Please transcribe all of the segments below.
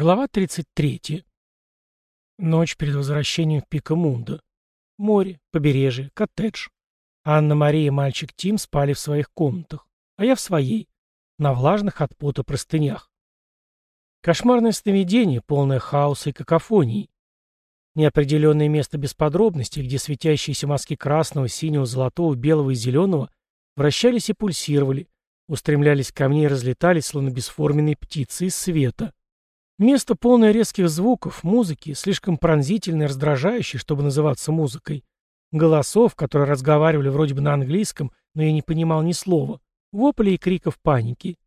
Глава 33. Ночь перед возвращением в Пикамундо. Море, побережье, коттедж. Анна-Мария и мальчик Тим спали в своих комнатах, а я в своей, на влажных от пота простынях. Кошмарное сновидение, полное хаоса и какофонии. Неопределенное место без подробностей, где светящиеся мазки красного, синего, золотого, белого и зеленого вращались и пульсировали, устремлялись ко мне и разлетались, словно бесформенные птицы из света. Место полное резких звуков, музыки, слишком пронзительной и чтобы называться музыкой. Голосов, которые разговаривали вроде бы на английском, но я не понимал ни слова. Воплей и криков паники.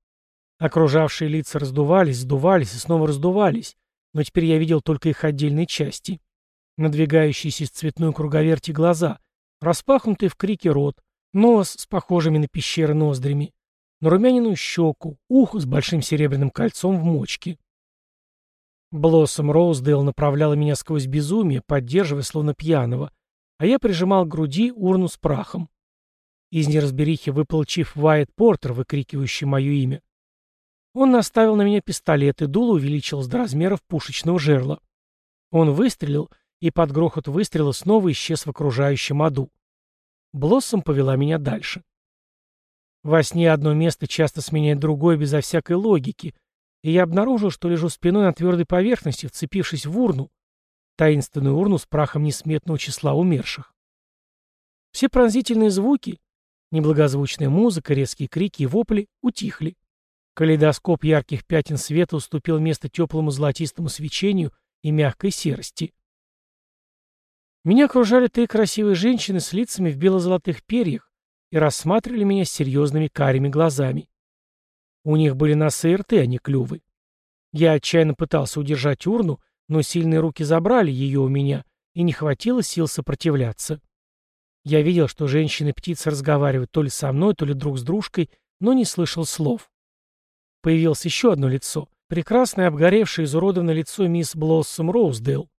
Окружавшие лица раздувались, сдувались и снова раздувались, но теперь я видел только их отдельные части. Надвигающиеся из цветной круговерти глаза, распахнутый в крике рот, нос с похожими на пещеры ноздрями, нарумяненную щеку, ухо с большим серебряным кольцом в мочке. Блоссом Роуздейл направляла меня сквозь безумие, поддерживая словно пьяного, а я прижимал к груди урну с прахом. Из неразберихи выпал Чиф Уайт Портер, выкрикивающий мое имя. Он наставил на меня пистолет, и дуло увеличилось до размеров пушечного жерла. Он выстрелил, и под грохот выстрела снова исчез в окружающем аду. Блоссом повела меня дальше. Во сне одно место часто сменяет другое безо всякой логики, и я обнаружил, что лежу спиной на твердой поверхности, вцепившись в урну, таинственную урну с прахом несметного числа умерших. Все пронзительные звуки, неблагозвучная музыка, резкие крики и вопли утихли. Калейдоскоп ярких пятен света уступил место теплому золотистому свечению и мягкой серости. Меня окружали три красивые женщины с лицами в бело-золотых перьях и рассматривали меня с серьезными карими глазами. У них были носы и рты, а не клювы. Я отчаянно пытался удержать урну, но сильные руки забрали ее у меня, и не хватило сил сопротивляться. Я видел, что женщины-птицы разговаривают то ли со мной, то ли друг с дружкой, но не слышал слов. Появилось еще одно лицо, прекрасное обгоревшее изуродованное лицо мисс Блоссом Роуздейл.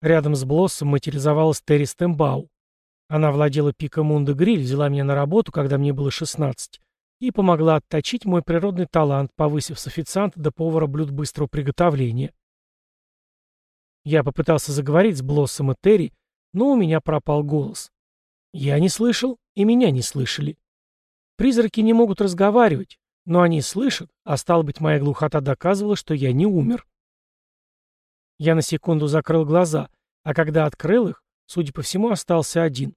Рядом с Блоссом материализовалась Терри Стэмбау. Она владела Пикамунда Гриль, взяла меня на работу, когда мне было 16, и помогла отточить мой природный талант, повысив с официанта до повара блюд быстрого приготовления. Я попытался заговорить с Блоссом и Терри, но у меня пропал голос. Я не слышал, и меня не слышали. Призраки не могут разговаривать, но они слышат, а стало быть, моя глухота доказывала, что я не умер. Я на секунду закрыл глаза, а когда открыл их, судя по всему, остался один.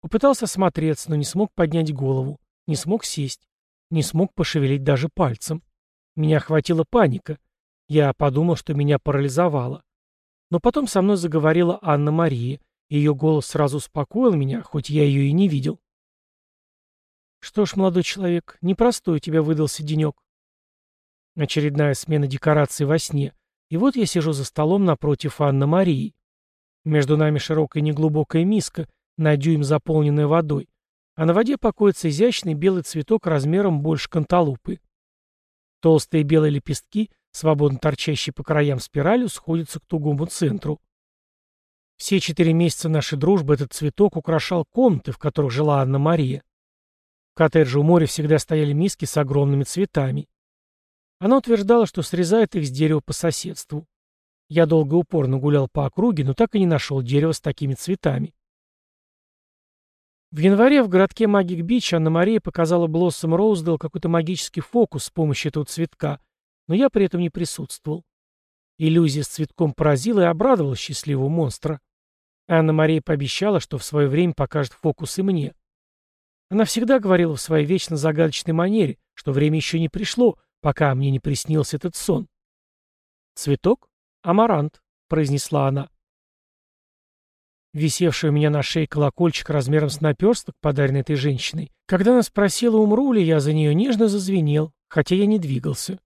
Попытался осмотреться, но не смог поднять голову, не смог сесть. Не смог пошевелить даже пальцем. Меня охватила паника. Я подумал, что меня парализовало. Но потом со мной заговорила Анна-Мария. Ее голос сразу успокоил меня, хоть я ее и не видел. «Что ж, молодой человек, непростой у тебя выдался денек». Очередная смена декораций во сне. И вот я сижу за столом напротив Анны-Марии. Между нами широкая неглубокая миска, на дюйм заполненная водой а на воде покоится изящный белый цветок размером больше канталупы. Толстые белые лепестки, свободно торчащие по краям спиралью, сходятся к тугому центру. Все четыре месяца нашей дружбы этот цветок украшал комнаты, в которых жила Анна-Мария. В коттедже у моря всегда стояли миски с огромными цветами. Она утверждала, что срезает их с дерева по соседству. Я долго и упорно гулял по округе, но так и не нашел дерева с такими цветами. В январе в городке Магик-Бич Анна-Мария показала Блоссом Роуздел какой-то магический фокус с помощью этого цветка, но я при этом не присутствовал. Иллюзия с цветком поразила и обрадовала счастливого монстра. Анна-Мария пообещала, что в свое время покажет фокус и мне. Она всегда говорила в своей вечно загадочной манере, что время еще не пришло, пока мне не приснился этот сон. «Цветок? Амарант», — произнесла она. Висевший у меня на шее колокольчик размером с наперсток, подаренный этой женщиной, когда она спросила, умру ли я за нее, нежно зазвенел, хотя я не двигался.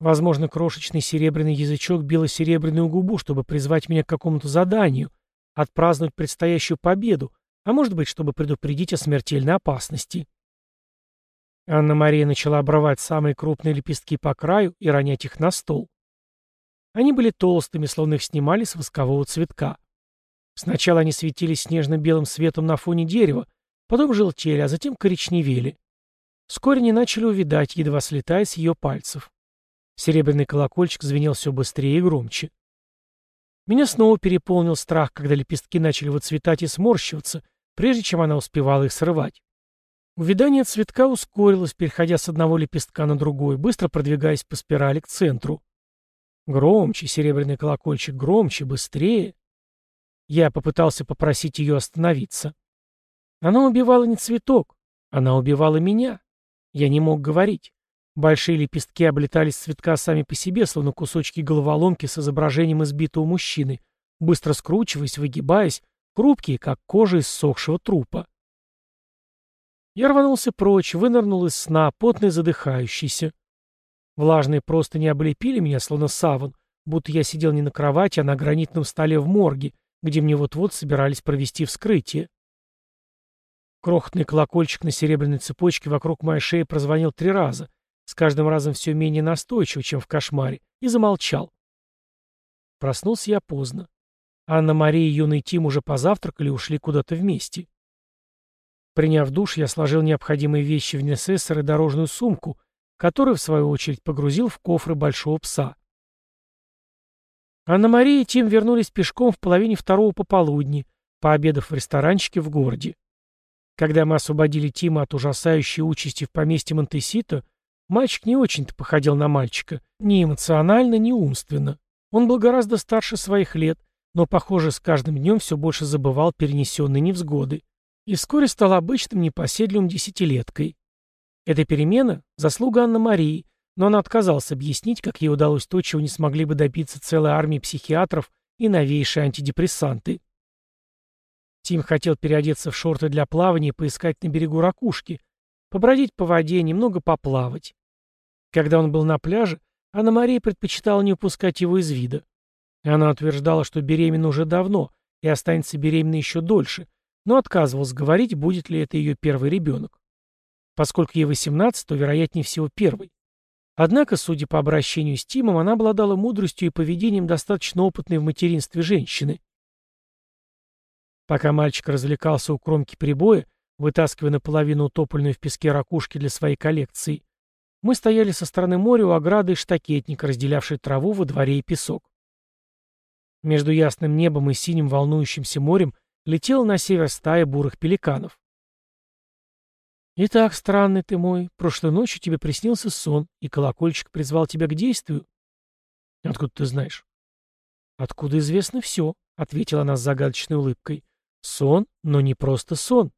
Возможно, крошечный серебряный язычок бил серебряную губу, чтобы призвать меня к какому-то заданию, отпраздновать предстоящую победу, а может быть, чтобы предупредить о смертельной опасности. Анна-Мария начала обрывать самые крупные лепестки по краю и ронять их на стол. Они были толстыми, словно их снимали с воскового цветка. Сначала они светились снежно-белым светом на фоне дерева, потом желтели, а затем коричневели. Вскоре они начали увидать, едва слетая с ее пальцев. Серебряный колокольчик звенел все быстрее и громче. Меня снова переполнил страх, когда лепестки начали выцветать и сморщиваться, прежде чем она успевала их срывать. Увядание цветка ускорилось, переходя с одного лепестка на другой, быстро продвигаясь по спирали к центру. Громче, серебряный колокольчик, громче, быстрее. Я попытался попросить ее остановиться. Она убивала не цветок, она убивала меня. Я не мог говорить. Большие лепестки облетались с цветка сами по себе, словно кусочки головоломки с изображением избитого мужчины, быстро скручиваясь, выгибаясь, хрупкие, как кожа иссохшего трупа. Я рванулся прочь, вынырнул из сна, потный задыхающийся. Влажные просто не облепили меня, словно саван, будто я сидел не на кровати, а на гранитном столе в морге, где мне вот-вот собирались провести вскрытие. Крохотный колокольчик на серебряной цепочке вокруг моей шеи прозвонил три раза, с каждым разом все менее настойчиво, чем в кошмаре, и замолчал. Проснулся я поздно. Анна-Мария и юный Тим уже позавтракали и ушли куда-то вместе. Приняв душ, я сложил необходимые вещи в несессор и дорожную сумку, которую, в свою очередь, погрузил в кофры большого пса. Анна-Мария и Тим вернулись пешком в половине второго пополудни, пообедав в ресторанчике в городе. Когда мы освободили Тима от ужасающей участи в поместье Монтесито, мальчик не очень-то походил на мальчика, ни эмоционально, ни умственно. Он был гораздо старше своих лет, но, похоже, с каждым днем все больше забывал перенесенные невзгоды и вскоре стал обычным непоседливым десятилеткой. Эта перемена — заслуга Анны Марии, но она отказалась объяснить, как ей удалось то, чего не смогли бы добиться целой армии психиатров и новейшие антидепрессанты. Тим хотел переодеться в шорты для плавания и поискать на берегу ракушки, побродить по воде, немного поплавать. Когда он был на пляже, Анна-Мария предпочитала не упускать его из вида. Она утверждала, что беременна уже давно и останется беременной еще дольше, но отказывалась говорить, будет ли это ее первый ребенок. Поскольку ей 18, то, вероятнее всего, первый. Однако, судя по обращению с Тимом, она обладала мудростью и поведением достаточно опытной в материнстве женщины. Пока мальчик развлекался у кромки прибоя, вытаскивая наполовину утопленную в песке ракушки для своей коллекции, мы стояли со стороны моря у ограды и штакетника, разделявшей траву во дворе и песок. Между ясным небом и синим волнующимся морем летела на север стая бурых пеликанов. «Итак, странный ты мой, прошлой ночью тебе приснился сон, и колокольчик призвал тебя к действию». «Откуда ты знаешь?» «Откуда известно все», — ответила она с загадочной улыбкой. «Сон, но не просто сон».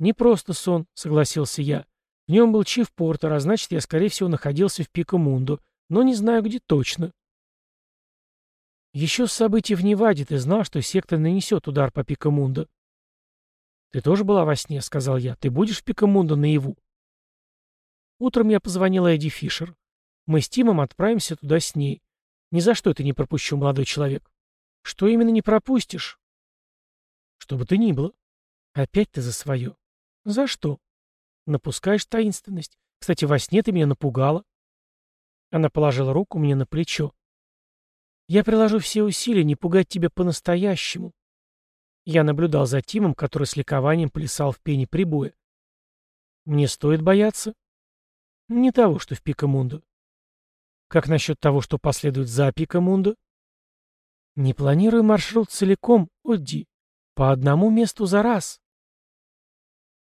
«Не просто сон», — согласился я. «В нем был Чиф Портер, а значит, я, скорее всего, находился в Пикамунду, но не знаю, где точно». Еще с событий в Неваде ты знал, что секта нанесет удар по Пикамунду. Ты тоже была во сне, сказал я. Ты будешь в Пикамунду наяву? Утром я позвонил Эдди Фишер. Мы с Тимом отправимся туда с ней. Ни за что это не пропущу, молодой человек. Что именно не пропустишь? Что бы то ни было. Опять ты за свое. За что? Напускаешь таинственность. Кстати, во сне ты меня напугала. Она положила руку мне на плечо. Я приложу все усилия не пугать тебя по-настоящему. Я наблюдал за Тимом, который с ликованием плясал в пене прибоя. Мне стоит бояться? Не того, что в Пикамунду. Как насчет того, что последует за Пикамунду? Не планирую маршрут целиком, Одди. По одному месту за раз.